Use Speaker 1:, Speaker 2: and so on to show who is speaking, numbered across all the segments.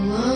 Speaker 1: Oh.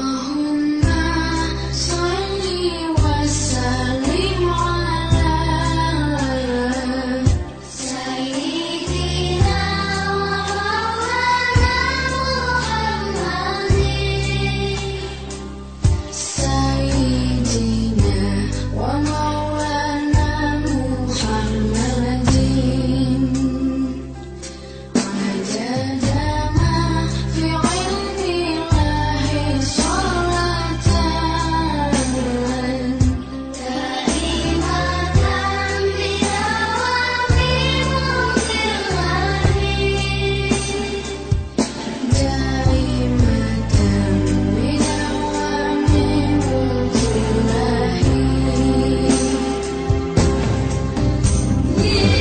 Speaker 1: Yeah.